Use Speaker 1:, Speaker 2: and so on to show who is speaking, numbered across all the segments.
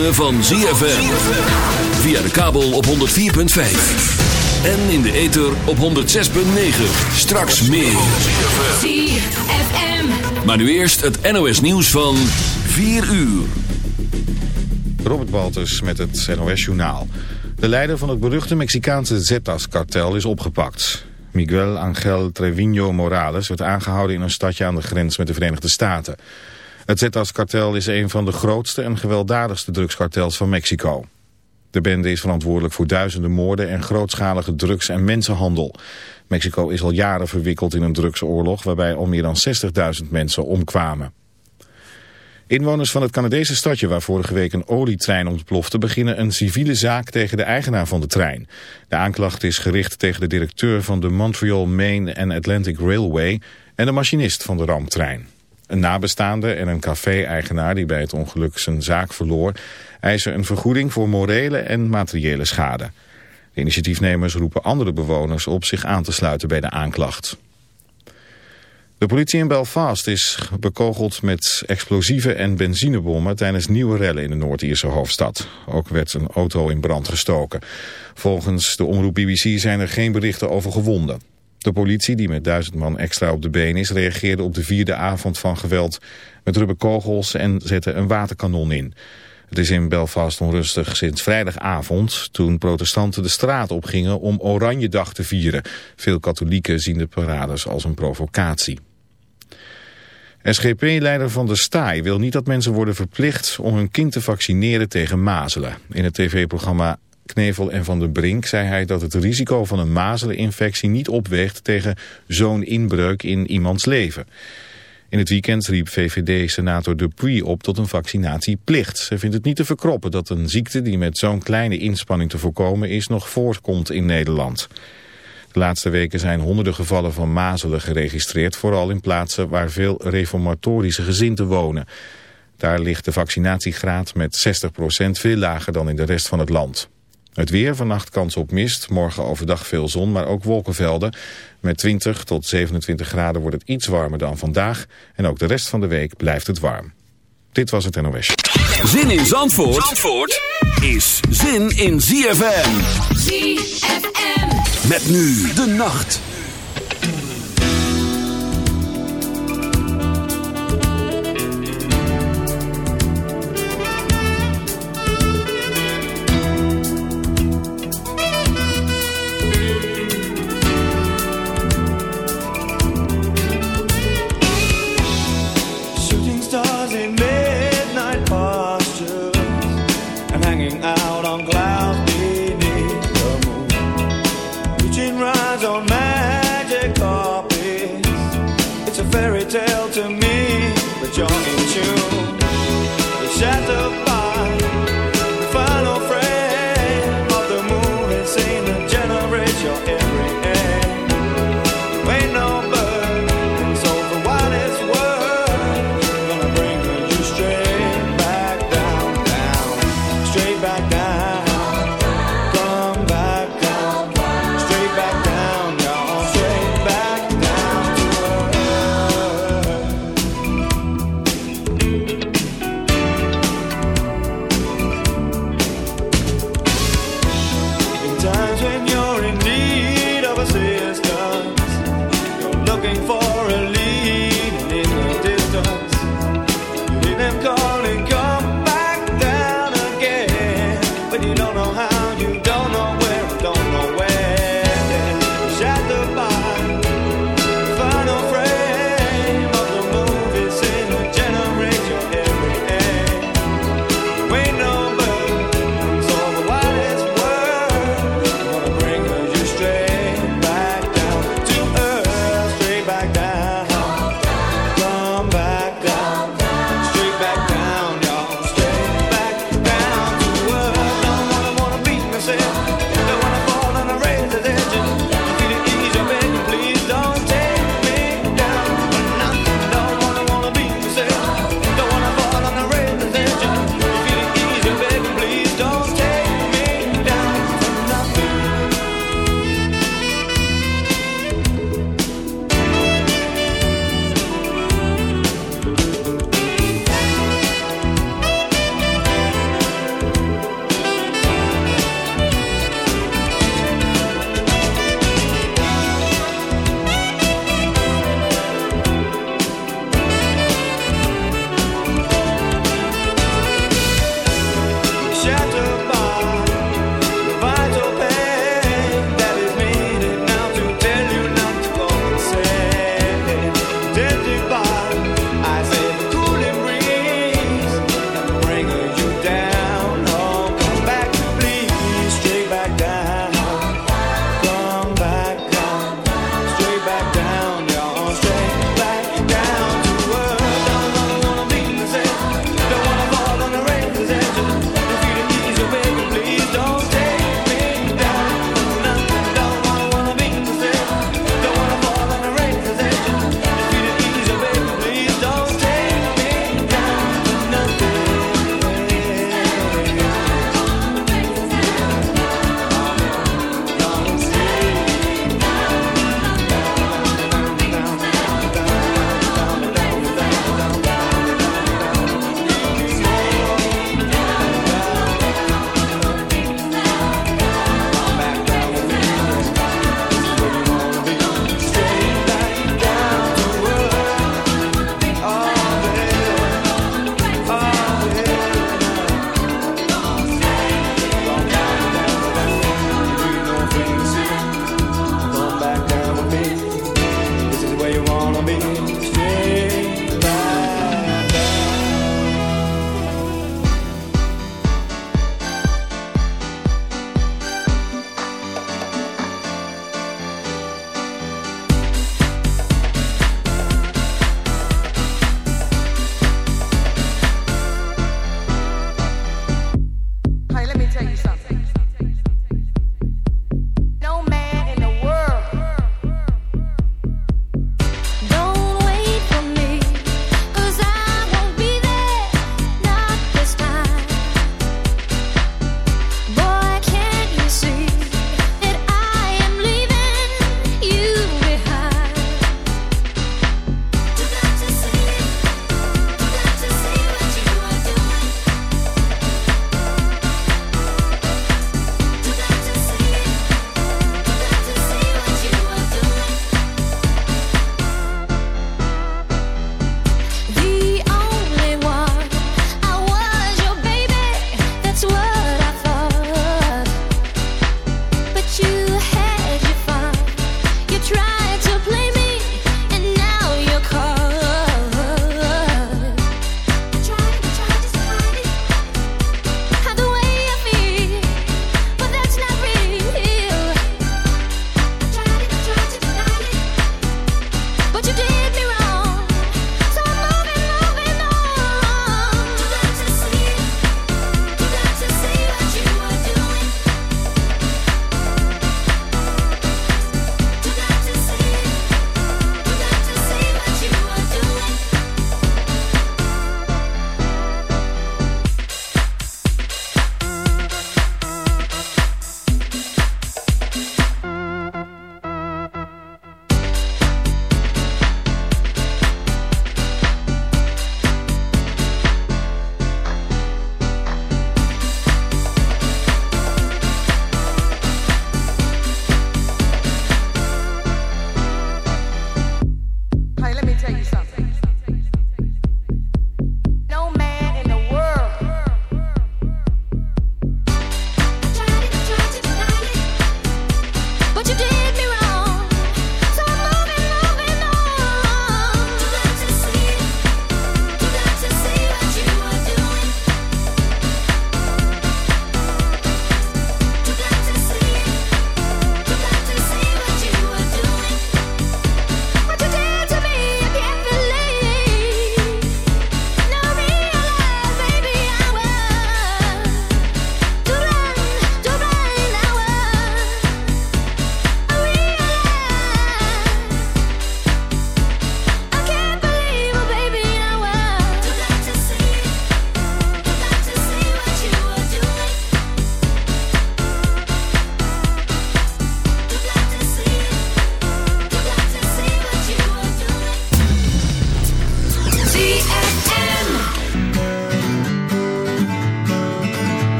Speaker 1: ritme van ZFM. Via de kabel op 104.5. En in de ether op 106.9. Straks meer.
Speaker 2: ZFM.
Speaker 1: Maar nu eerst het NOS nieuws van 4 uur.
Speaker 3: Robert Baltus met het NOS Journaal. De leider van het beruchte Mexicaanse Zetas-kartel is opgepakt. Miguel Angel Trevino Morales werd aangehouden in een stadje aan de grens met de Verenigde Staten. Het Zetas-kartel is een van de grootste en gewelddadigste drugskartels van Mexico. De bende is verantwoordelijk voor duizenden moorden en grootschalige drugs- en mensenhandel. Mexico is al jaren verwikkeld in een drugsoorlog waarbij al meer dan 60.000 mensen omkwamen. Inwoners van het Canadese stadje waar vorige week een olietrein ontplofte... beginnen een civiele zaak tegen de eigenaar van de trein. De aanklacht is gericht tegen de directeur van de Montreal Main and Atlantic Railway... en de machinist van de ramptrein. Een nabestaande en een café-eigenaar die bij het ongeluk zijn zaak verloor... eisen een vergoeding voor morele en materiële schade. De initiatiefnemers roepen andere bewoners op zich aan te sluiten bij de aanklacht. De politie in Belfast is bekogeld met explosieven en benzinebommen tijdens nieuwe rellen in de Noord-Ierse hoofdstad. Ook werd een auto in brand gestoken. Volgens de omroep BBC zijn er geen berichten over gewonden. De politie, die met duizend man extra op de been is, reageerde op de vierde avond van geweld met rubberkogels en zette een waterkanon in. Het is in Belfast onrustig sinds vrijdagavond toen protestanten de straat opgingen om Oranjedag te vieren. Veel katholieken zien de parades als een provocatie. SGP-leider Van der Staaij wil niet dat mensen worden verplicht om hun kind te vaccineren tegen mazelen. In het tv-programma Knevel en Van der Brink zei hij dat het risico van een mazeleninfectie niet opweegt tegen zo'n inbreuk in iemands leven. In het weekend riep VVD-senator Dupuy op tot een vaccinatieplicht. Ze vindt het niet te verkroppen dat een ziekte die met zo'n kleine inspanning te voorkomen is nog voortkomt in Nederland. De laatste weken zijn honderden gevallen van mazelen geregistreerd, vooral in plaatsen waar veel reformatorische gezinten wonen. Daar ligt de vaccinatiegraad met 60% veel lager dan in de rest van het land. Het weer, vannacht kans op mist, morgen overdag veel zon, maar ook wolkenvelden. Met 20 tot 27 graden wordt het iets warmer dan vandaag en ook de rest van de week blijft het warm. Dit was het NOS.
Speaker 1: Zin in Zandvoort, Zandvoort is zin in ZFM.
Speaker 2: ZFM.
Speaker 1: Met nu de nacht.
Speaker 4: Rides on magic carpets. It's a fairy tale to me, but you're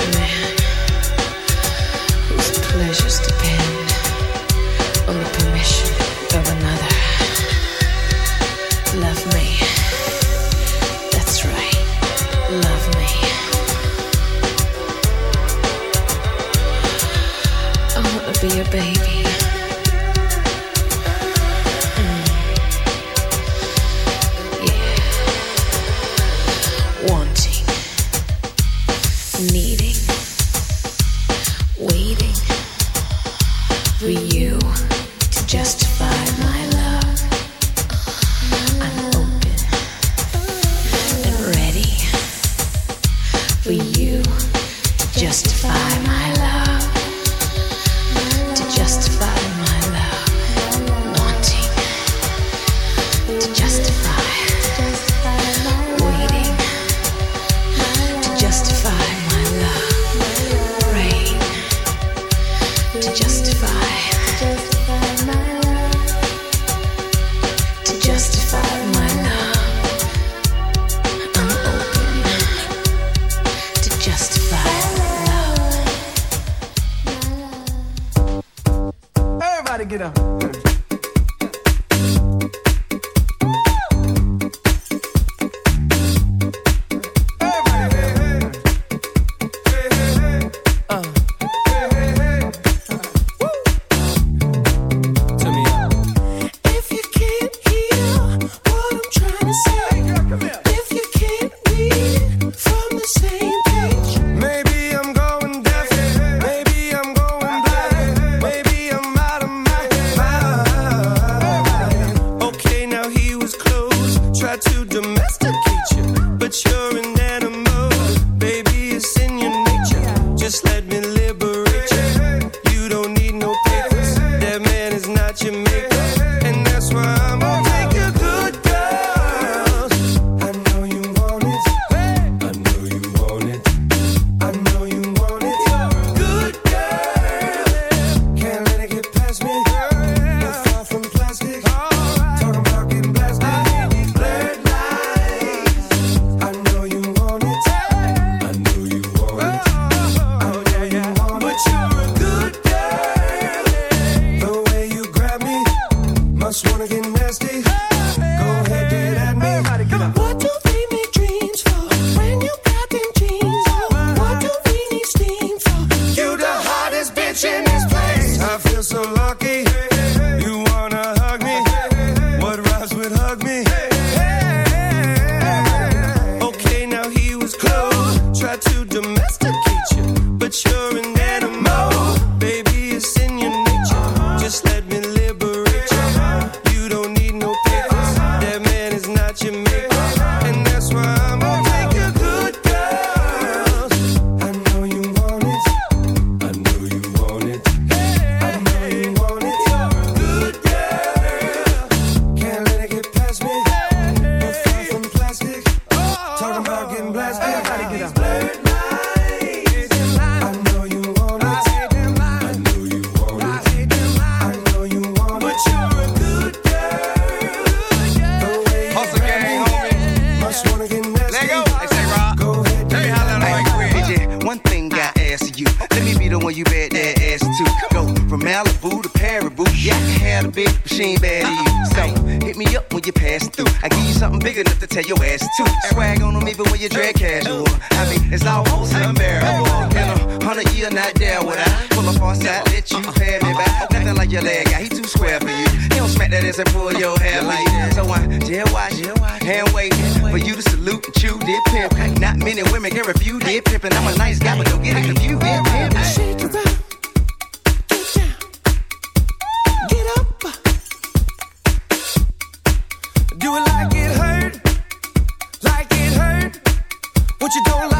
Speaker 5: to.
Speaker 6: go.
Speaker 7: Say, Rob,
Speaker 6: go ahead.
Speaker 8: DJ, one thing I ask you, let me be the one you bet that ass to. Go from Malibu to yeah, I a big machine bad you. So hit me up when you pass through. I give you something big enough to tell your ass to. Swag on them even when you drag casual. I mean, it's almost unbearable. In a hundred years not there would I pull up on side, let you pad me back. Nothing like your leg guy, he too square for you. He don't smack that ass and pull your hair like that. So I jail watch, hand wait for you to salute and chew dip pimp. Not many women can refute dip pimp, and I'm a nice guy, but don't get it confused. Dip pimp.
Speaker 6: Do it like it hurt, like it hurt. What you don't like.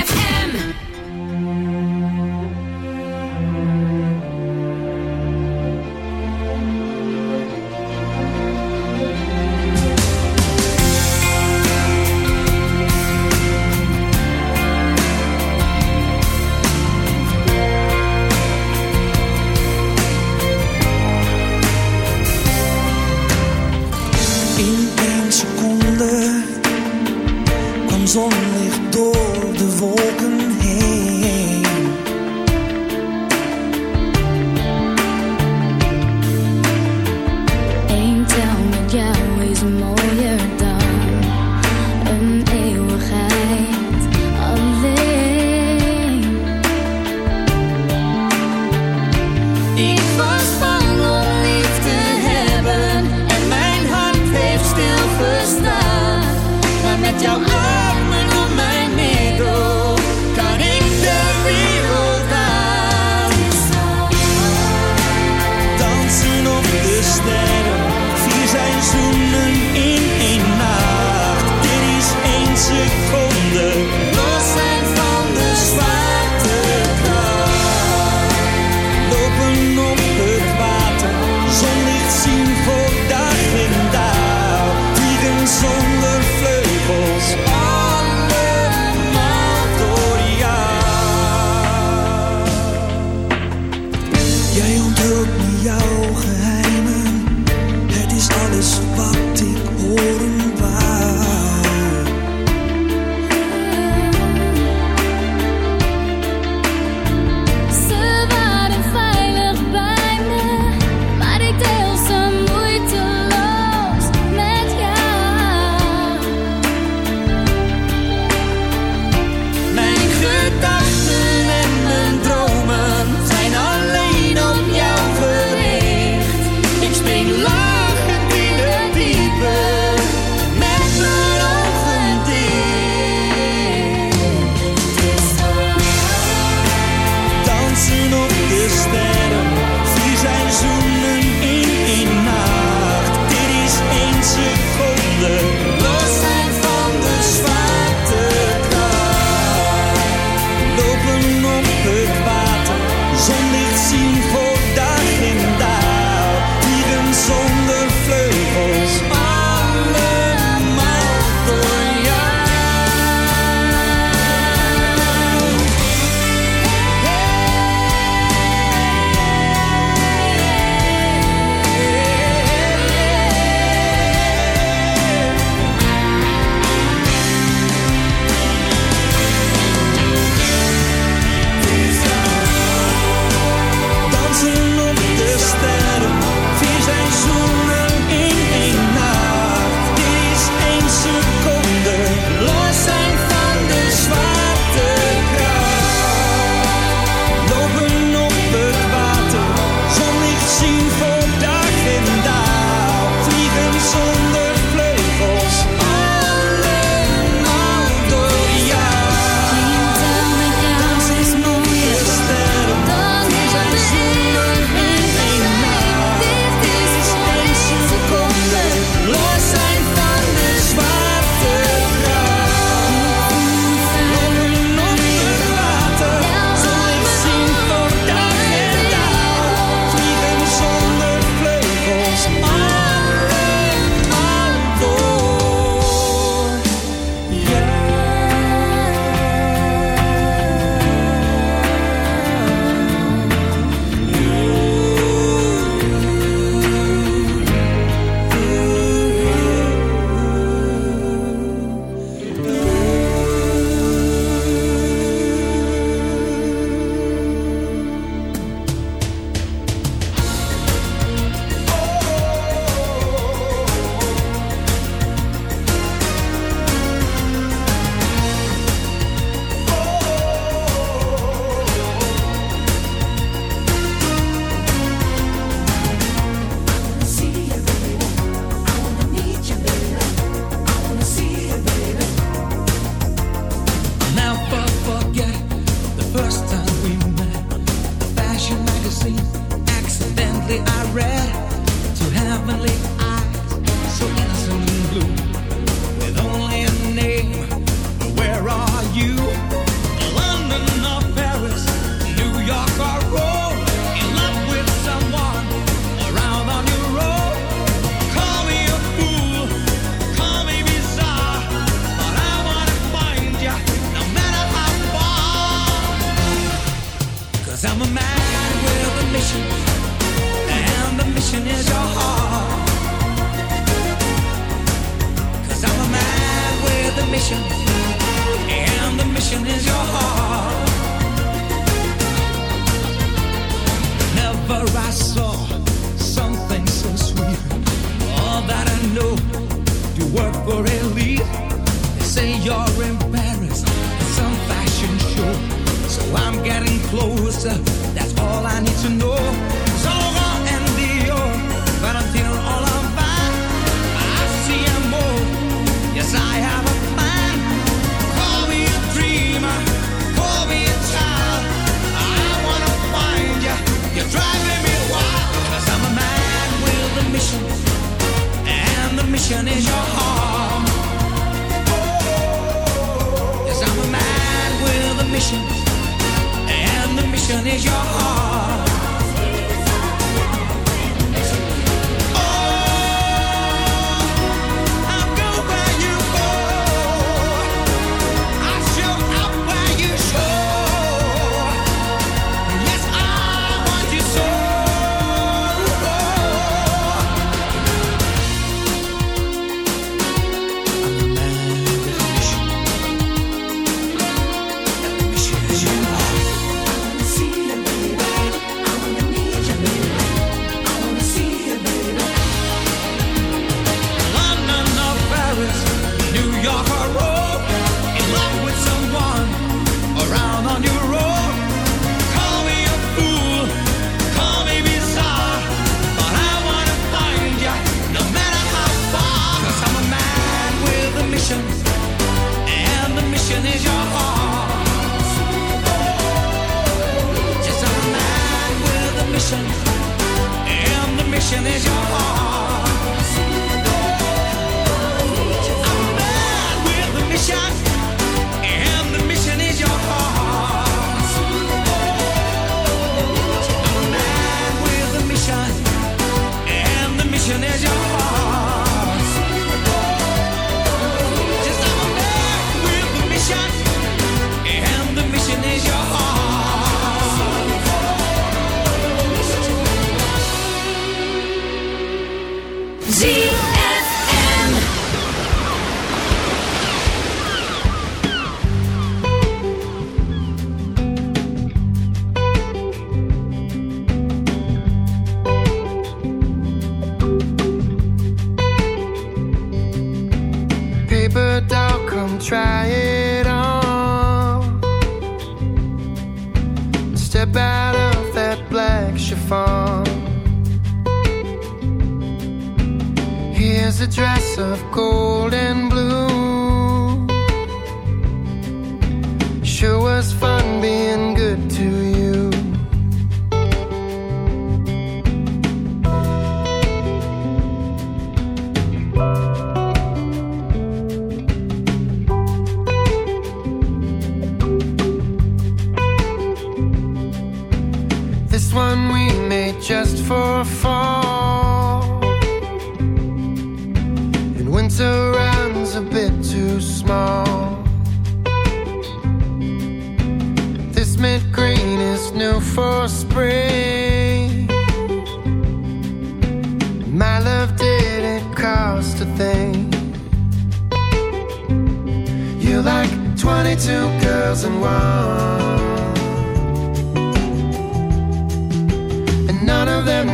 Speaker 9: them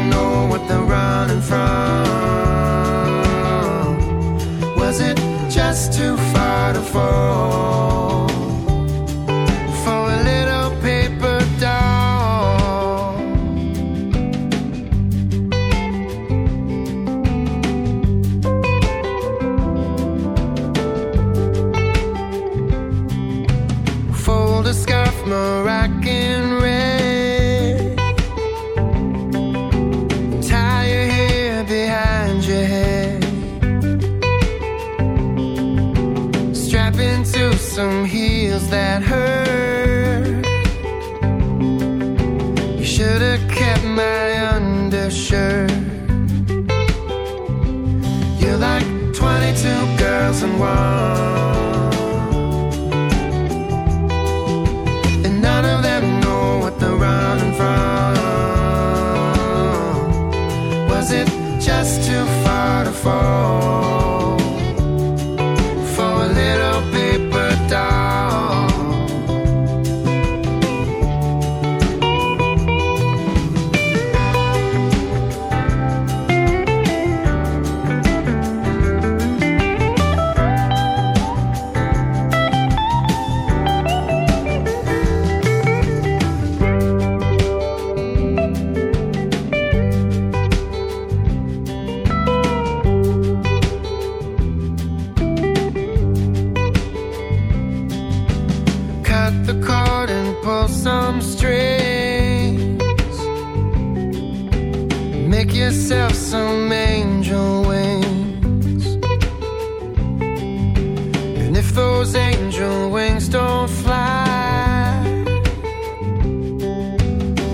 Speaker 9: those angel wings don't fly,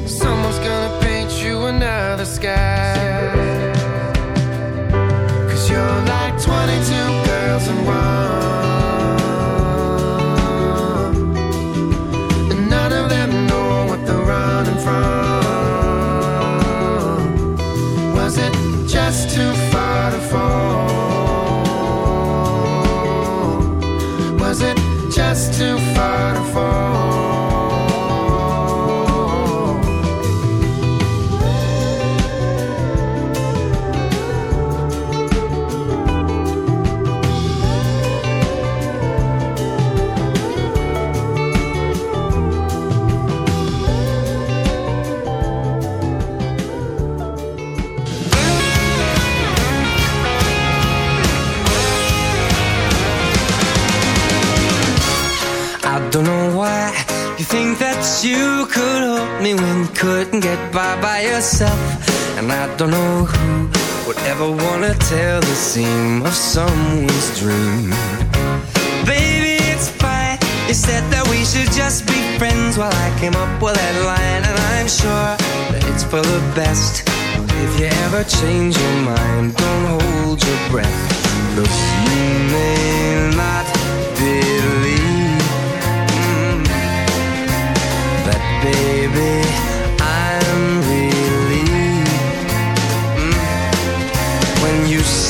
Speaker 9: someone's gonna paint you another sky.
Speaker 10: Get by yourself. And I don't know who would ever wanna tell the seam of someone's dream. Baby, it's fine. You said that we should just be friends while I came up with that line. And I'm sure that it's for the best. If you ever change your mind, don't hold your breath. Look, you may not believe mm, that baby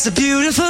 Speaker 10: It's a beautiful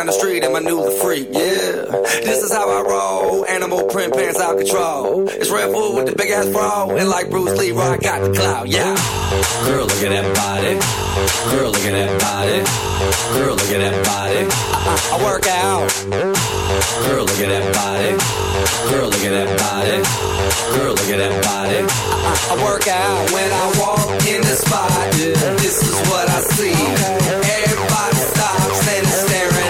Speaker 11: down the street and my new the freak, yeah. This is how I roll, animal print pants out control. It's Red Bull with the big ass bra, and like Bruce Lee, I got the clout, yeah. Girl, look at that body. Girl, look at that body. Girl, look at that body. I, I, I work out. Girl, look at that body. Girl, look at that body. Girl, look at that body. I, I, I work out when I walk in the spot. This is what I see. Everybody stops and is staring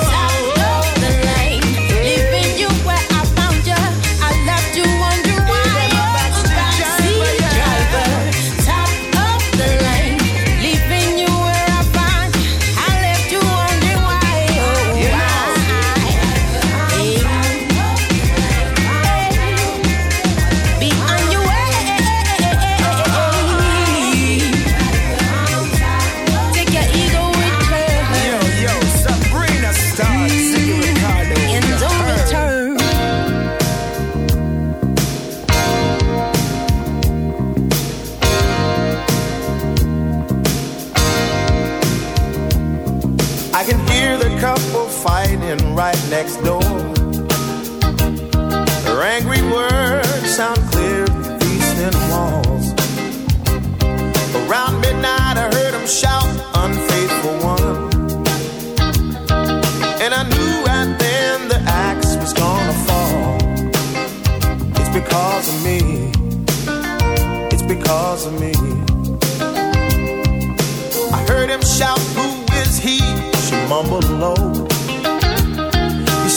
Speaker 6: next door. Her angry words sound clear through these thin walls. Around midnight, I heard them shout, Unfaithful one. And I knew right then the axe was gonna fall. It's because of me. It's because of me. I heard him shout, Who is he? She mumbled low.